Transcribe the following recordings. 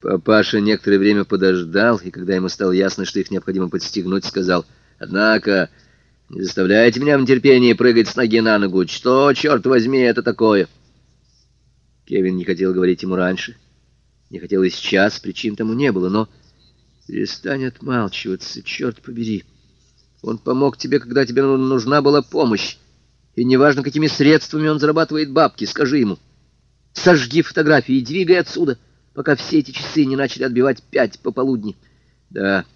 Папаша некоторое время подождал, и когда ему стало ясно, что их необходимо подстегнуть, сказал, «Однако, не заставляйте меня в нетерпении прыгать с ноги на ногу. Что, черт возьми, это такое?» Кевин не хотел говорить ему раньше, не хотел и сейчас, причин тому не было, но... «Перестань отмалчиваться, черт побери. Он помог тебе, когда тебе нужна была помощь, и неважно, какими средствами он зарабатывает бабки, скажи ему. Сожги фотографии и двигай отсюда» пока все эти часы не начали отбивать пять пополудни. Да,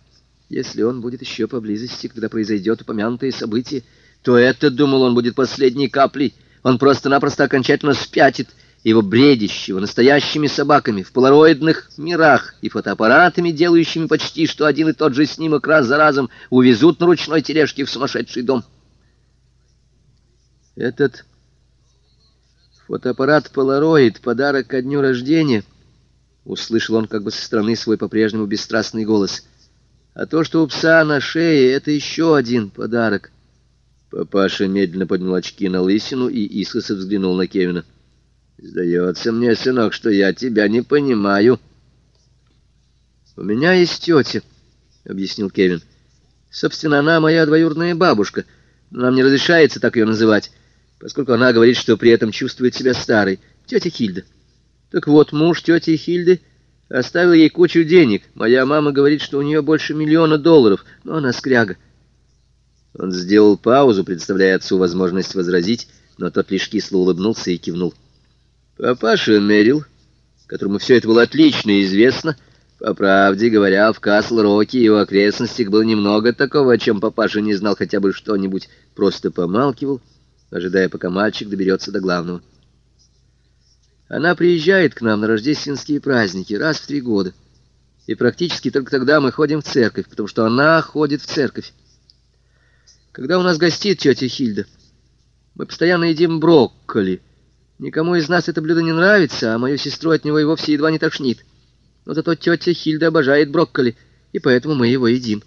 если он будет еще поблизости, когда произойдет упомянутое событие, то это, думал он, будет последней каплей. Он просто-напросто окончательно спятит. Его бредящего настоящими собаками в полароидных мирах и фотоаппаратами, делающими почти что один и тот же снимок раз за разом, увезут на ручной тележке в сумасшедший дом. Этот фотоаппарат Polaroid — подарок ко дню рождения — Услышал он как бы со стороны свой по-прежнему бесстрастный голос. А то, что у пса на шее, это еще один подарок. Папаша медленно поднял очки на лысину и искоса взглянул на Кевина. «Сдается мне, сынок, что я тебя не понимаю». «У меня есть тетя», — объяснил Кевин. «Собственно, она моя двоюродная бабушка. Нам не разрешается так ее называть, поскольку она говорит, что при этом чувствует себя старой. Тетя Хильда». Так вот, муж тети Хильды оставил ей кучу денег. Моя мама говорит, что у нее больше миллиона долларов, но она скряга. Он сделал паузу, представляя отцу возможность возразить, но тот лишь кисло улыбнулся и кивнул. Папаша Мерил, которому все это было отлично известно, по правде говоря, в Касл-Роке и его окрестностях было немного такого, о чем папаша не знал хотя бы что-нибудь, просто помалкивал, ожидая, пока мальчик доберется до главного. Она приезжает к нам на рождественские праздники раз в три года. И практически только тогда мы ходим в церковь, потому что она ходит в церковь. Когда у нас гостит тетя Хильда, мы постоянно едим брокколи. Никому из нас это блюдо не нравится, а мою сестру от него и вовсе едва не тошнит. Но зато тетя Хильда обожает брокколи, и поэтому мы его едим.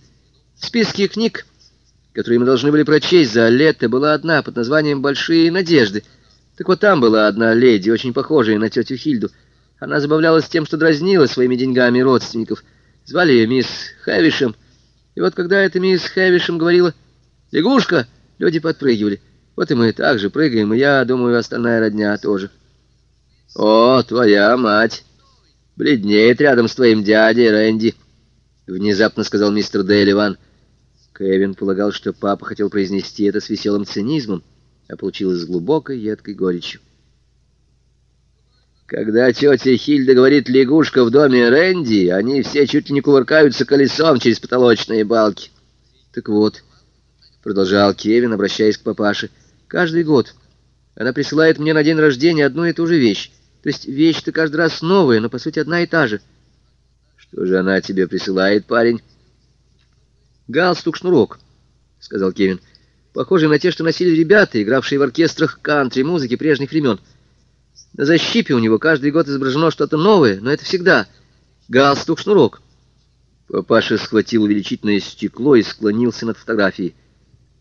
В списке книг, которые мы должны были прочесть за лето, была одна под названием «Большие надежды», так вот там была одна леди, очень похожая на тетю Хильду. Она забавлялась тем, что дразнила своими деньгами родственников. Звали ее мисс Хэвишем. И вот когда эта мисс Хэвишем говорила «Лягушка!», люди подпрыгивали. Вот и мы так же прыгаем, и я думаю, остальная родня тоже. «О, твоя мать! Бледнеет рядом с твоим дядей Рэнди!» Внезапно сказал мистер Дейливан. Кевин полагал, что папа хотел произнести это с веселым цинизмом а получилось глубокой едкой горечью. Когда тетя Хильда говорит «лягушка в доме Рэнди», они все чуть ли не кувыркаются колесом через потолочные балки. Так вот, продолжал Кевин, обращаясь к папаше, каждый год она присылает мне на день рождения одну и ту же вещь. То есть вещь-то каждый раз новая, но по сути одна и та же. Что же она тебе присылает, парень? Галстук-шнурок, сказал Кевин похожие на те, что носили ребята, игравшие в оркестрах кантри-музыки прежних времен. На защипе у него каждый год изображено что-то новое, но это всегда галстук-шнурок. Папаша схватил увеличительное стекло и склонился над фотографией.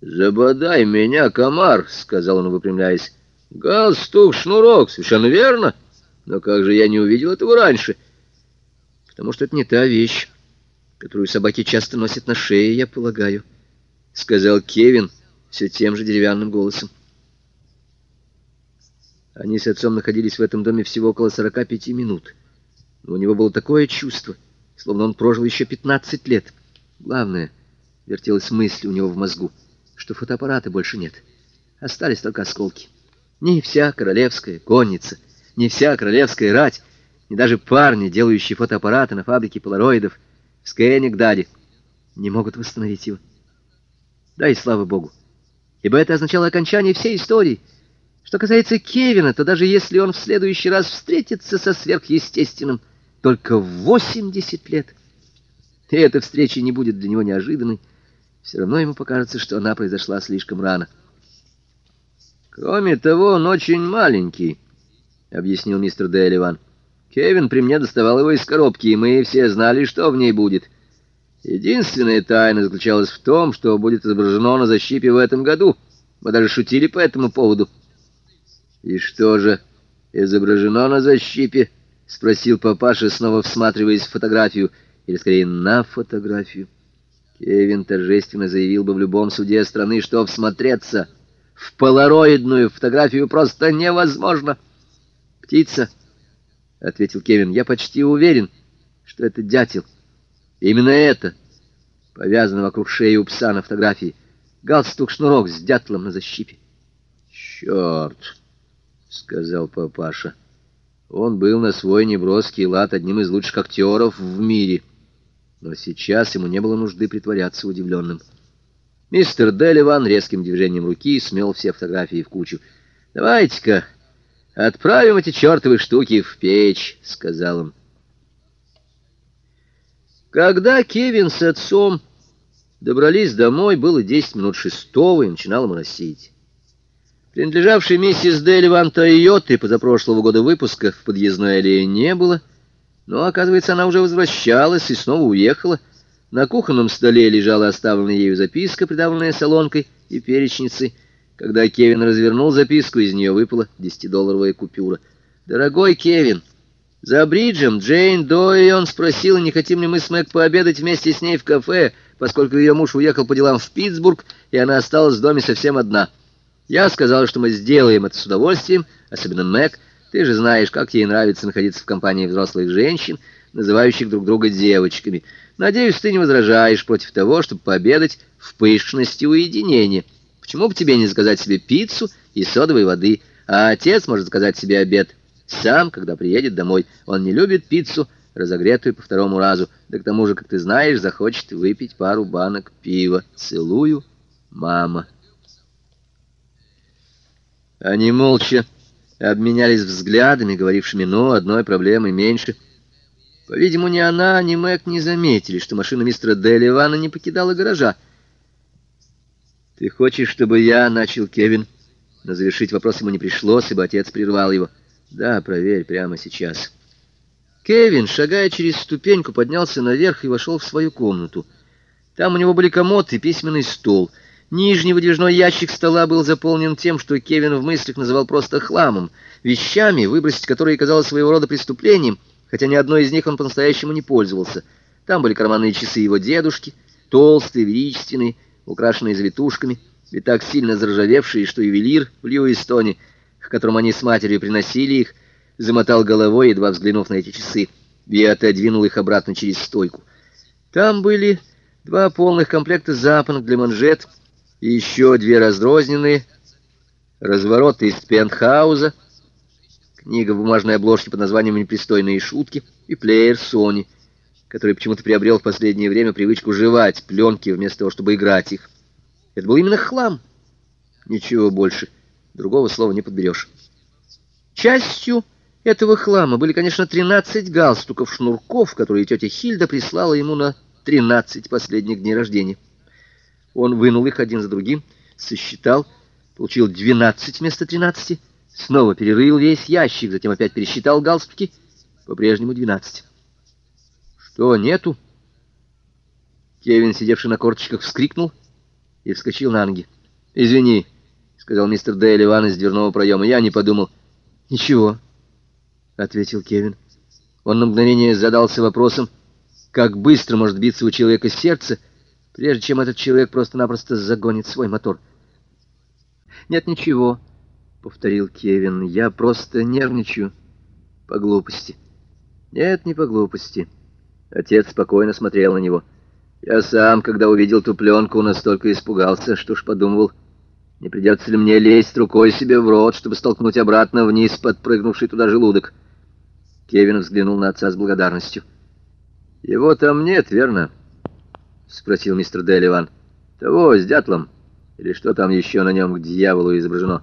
«Забодай меня, комар!» — сказал он, выпрямляясь. «Галстук-шнурок, совершенно верно. Но как же я не увидел этого раньше?» «Потому что это не та вещь, которую собаки часто носят на шее, я полагаю», — сказал Кевин, — все тем же деревянным голосом. Они с отцом находились в этом доме всего около 45 минут. Но у него было такое чувство, словно он прожил еще 15 лет. Главное, вертелась мысль у него в мозгу, что фотоаппарата больше нет. Остались только осколки. Не вся королевская конница, не вся королевская рать, не даже парни, делающие фотоаппараты на фабрике полароидов в Скэнигдаде, не могут восстановить его. Да и слава богу ибо это означало окончание всей истории. Что касается Кевина, то даже если он в следующий раз встретится со сверхъестественным только в 80 лет, и эта встреча не будет для него неожиданной, все равно ему покажется, что она произошла слишком рано. «Кроме того, он очень маленький», — объяснил мистер Делливан. «Кевин при мне доставал его из коробки, и мы все знали, что в ней будет». Единственная тайна заключалась в том, что будет изображено на защипе в этом году. Мы даже шутили по этому поводу. — И что же изображено на защипе? — спросил папаша, снова всматриваясь в фотографию, или скорее на фотографию. Кевин торжественно заявил бы в любом суде страны, что всмотреться в полароидную фотографию просто невозможно. «Птица», — ответил Кевин, — «я почти уверен, что это дятел. Именно это повязано вокруг шеи у пса на фотографии. Галстук-шнурок с дятлом на защипе». «Черт!» — сказал папаша. Он был на свой неброский лад одним из лучших актеров в мире — но сейчас ему не было нужды притворяться удивленным. Мистер Делливан резким движением руки смел все фотографии в кучу. «Давайте-ка отправим эти чертовы штуки в печь», — сказал он. Когда Кевин с отцом добрались домой, было десять минут шестого, и начинало моросить. Принадлежавшей миссис Делливан Тойоты позапрошлого года выпуска в подъездной аллее не было — но, оказывается, она уже возвращалась и снова уехала. На кухонном столе лежала оставленная ею записка, придавленная солонкой и перечницей. Когда Кевин развернул записку, из нее выпала десятидолларовая купюра. «Дорогой Кевин, за бриджем Джейн Дойон спросила, не хотим ли мы с Мэг пообедать вместе с ней в кафе, поскольку ее муж уехал по делам в Питтсбург, и она осталась в доме совсем одна. Я сказал, что мы сделаем это с удовольствием, особенно Мэг, ты же знаешь, как ей нравится находиться в компании взрослых женщин, называющих друг друга девочками. Надеюсь, ты не возражаешь против того, чтобы пообедать в пышности уединения. Почему бы тебе не заказать себе пиццу и содовой воды, а отец может заказать себе обед сам, когда приедет домой. Он не любит пиццу, разогретую по второму разу, да к тому же, как ты знаешь, захочет выпить пару банок пива. Целую, мама. Они молча обменялись взглядами, говорившими «ну, одной проблемы меньше». По-видимому, ни она, ни Мэг не заметили, что машина мистера Делли не покидала гаража. «Ты хочешь, чтобы я...» — начал Кевин. Но завершить вопрос ему не пришлось, ибо отец прервал его. «Да, проверь прямо сейчас». Кевин, шагая через ступеньку, поднялся наверх и вошел в свою комнату. Там у него были комод и письменный стол — Нижний выдвижной ящик стола был заполнен тем, что Кевин в мыслях называл просто хламом, вещами, выбросить которые казалось своего рода преступлением, хотя ни одной из них он по-настоящему не пользовался. Там были карманные часы его дедушки, толстые, величественные, украшенные завитушками, и так сильно заржавевшие, что ювелир в Льюистоне, к которому они с матерью приносили их, замотал головой, едва взглянув на эти часы, и отодвинул их обратно через стойку. Там были два полных комплекта запонок для манжет — и еще две раздрозненные, развороты из пентхауза, книга в бумажной обложке под названием «Непристойные шутки» и плеер Sony, который почему-то приобрел в последнее время привычку жевать пленки вместо того, чтобы играть их. Это был именно хлам. Ничего больше. Другого слова не подберешь. Частью этого хлама были, конечно, 13 галстуков-шнурков, которые тетя Хильда прислала ему на 13 последних дней рождения. Он вынул их один за другим, сосчитал, получил двенадцать вместо тринадцати, снова перерыл весь ящик, затем опять пересчитал галстуки, по-прежнему двенадцать. «Что, нету?» Кевин, сидевший на корточках, вскрикнул и вскочил на ноги. «Извини», — сказал мистер Дейл Иван из дверного проема, — «я не подумал». «Ничего», — ответил Кевин. Он на мгновение задался вопросом, как быстро может биться у человека сердце, — прежде чем этот человек просто-напросто загонит свой мотор. «Нет, ничего», — повторил Кевин, — «я просто нервничаю по глупости». «Нет, не по глупости». Отец спокойно смотрел на него. «Я сам, когда увидел ту пленку, настолько испугался, что ж подумывал, не придется ли мне лезть рукой себе в рот, чтобы столкнуть обратно вниз подпрыгнувший туда желудок». Кевин взглянул на отца с благодарностью. «Его там нет, верно?» — спросил мистер Делливан. «Того, с дятлом? Или что там еще на нем к дьяволу изображено?»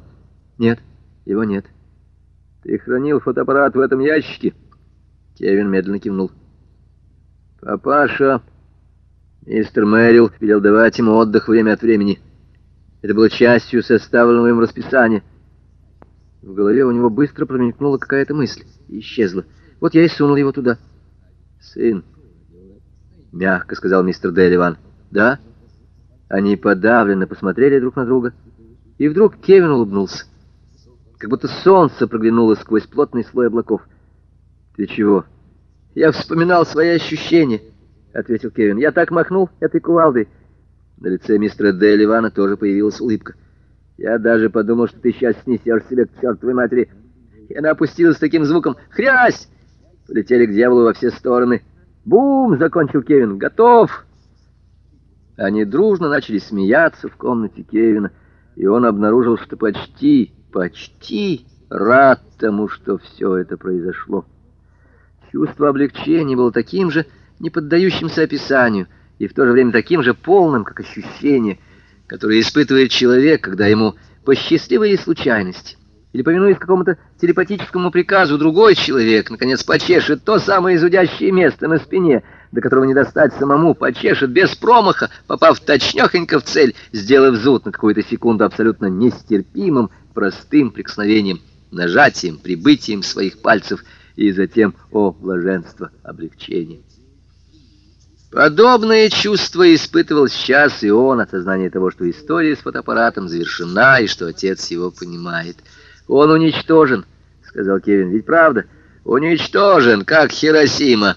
«Нет, его нет». «Ты хранил фотоаппарат в этом ящике?» Кевин медленно кивнул. «Папаша...» Мистер Мэрил велел давать ему отдых время от времени. Это было частью составленного им расписания. В голове у него быстро промелькнула какая-то мысль и исчезла. Вот я и сунул его туда. «Сын, — мягко сказал мистер Делливан. «Да?» Они подавленно посмотрели друг на друга, и вдруг Кевин улыбнулся. Как будто солнце проглянуло сквозь плотный слой облаков. Ты чего? Я вспоминал свои ощущения, ответил Кевин. Я так махнул этой кувалдой. На лице мистера Де Ливана тоже появилась улыбка. Я даже подумал, что ты сейчас снесешь себя к чертовой матери. И она опустилась с таким звуком. Хрясь! Полетели к дьяволу во все стороны. Бум! Закончил Кевин. Готов! Они дружно начали смеяться в комнате Кевина, и он обнаружил, что почти, почти рад тому, что все это произошло. Чувство облегчения было таким же, не поддающимся описанию, и в то же время таким же полным, как ощущение, которое испытывает человек, когда ему по счастливой случайности или повинуясь какому-то телепатическому приказу другой человек, наконец, почешет то самое зудящее место на спине, до которого не достать самому, почешет без промаха, попав точнёхонько в цель, сделав зуд на какую-то секунду абсолютно нестерпимым, простым прикосновением, нажатием, прибытием своих пальцев и затем, о, блаженство, облегчение. Подобное чувство испытывал сейчас и он от сознания того, что история с фотоаппаратом завершена и что отец его понимает. «Он уничтожен», — сказал Кевин. «Ведь правда? Уничтожен, как Хиросима».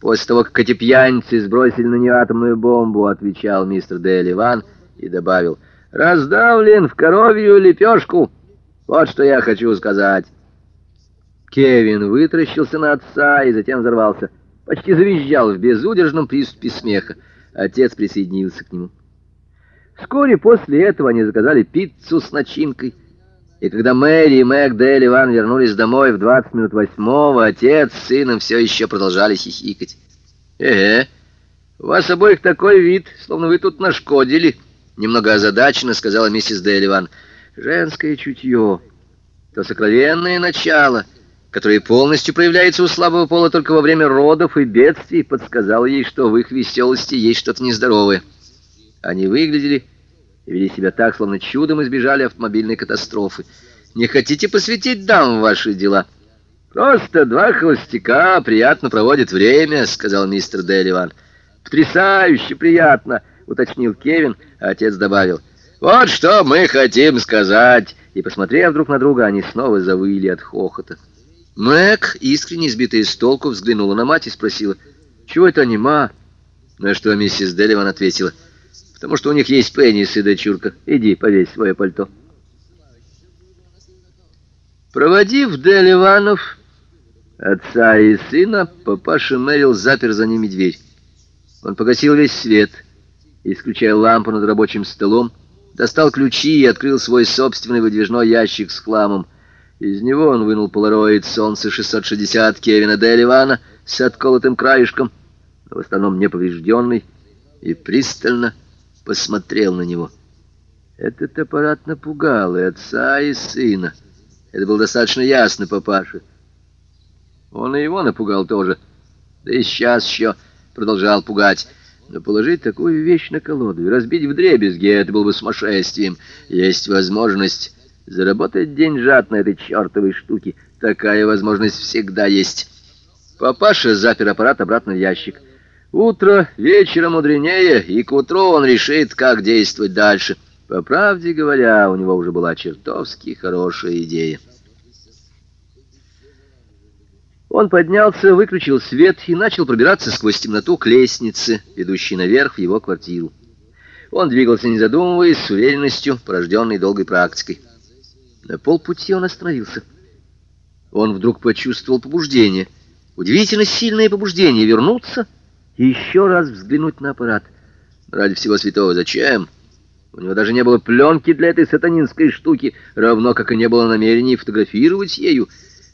После того, как эти пьяницы сбросили на нее атомную бомбу, отвечал мистер Дель Иван и добавил, «Раздавлен в коровью лепешку. Вот что я хочу сказать». Кевин вытращился на отца и затем взорвался почти завизжал в безудержном приступе смеха. Отец присоединился к нему. Вскоре после этого они заказали пиццу с начинкой. И когда Мэри и Мэг и Иван вернулись домой в 20 минут восьмого, отец с сыном все еще продолжали хихикать. «Э-э, у вас обоих такой вид, словно вы тут нашкодили», — немного озадаченно сказала миссис Дель Иван. «Женское чутье, то сокровенное начало» которое полностью проявляется у слабого пола только во время родов и бедствий, подсказал ей, что в их веселости есть что-то нездоровое. Они выглядели и вели себя так, словно чудом избежали автомобильной катастрофы. «Не хотите посвятить дам ваши дела?» «Просто два холостяка приятно проводят время», — сказал мистер Делливан. «Потрясающе приятно», — уточнил Кевин, а отец добавил. «Вот что мы хотим сказать». И, посмотрев друг на друга, они снова завыли от хохота. Мэг, искренне сбитая с толку, взглянула на мать и спросила, «Чего это они, ма?» На что миссис Делливан ответила, «Потому что у них есть пеннис и дочурка. Иди, повесь свое пальто». Проводив Делливанов, отца и сына, папаша Мэрил запер за ними дверь. Он погасил весь свет, исключая лампу над рабочим столом, достал ключи и открыл свой собственный выдвижной ящик с хламом, из него он вынул полароид «Солнце 660» Кевина Деливана с отколотым краешком, в остальном неповрежденный, и пристально посмотрел на него. Этот аппарат напугал и отца, и сына. Это было достаточно ясно папаше. Он и его напугал тоже. Да и сейчас еще продолжал пугать. Но положить такую вещь на колоду и разбить вдребезги — это было бы сумасшествием. Есть возможность Заработать деньжат на этой чертовой штуке. Такая возможность всегда есть. Папаша запер аппарат обратно в ящик. Утро вечером мудренее, и к утру он решит, как действовать дальше. По правде говоря, у него уже была чертовски хорошая идея. Он поднялся, выключил свет и начал пробираться сквозь темноту к лестнице, ведущей наверх в его квартиру. Он двигался, не задумываясь, с уверенностью, порожденной долгой практикой. На полпути он остановился. Он вдруг почувствовал побуждение, удивительно сильное побуждение вернуться и еще раз взглянуть на аппарат. Ради всего святого, зачем? У него даже не было пленки для этой сатанинской штуки, равно как и не было намерений фотографировать ею.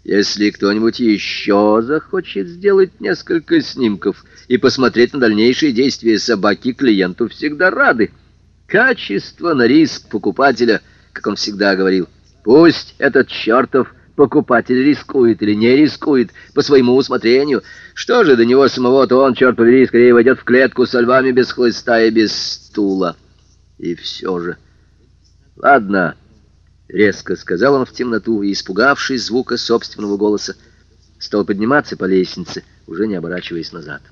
Если кто-нибудь еще захочет сделать несколько снимков и посмотреть на дальнейшие действия собаки, клиенту всегда рады. Качество на риск покупателя, как он всегда говорил. Пусть этот чертов покупатель рискует или не рискует по своему усмотрению. Что же до него самого, то он, черт побери, скорее войдет в клетку со львами без хлыста и без стула. И все же... Ладно, резко сказал он в темноту, и, испугавшись звука собственного голоса, стал подниматься по лестнице, уже не оборачиваясь назад.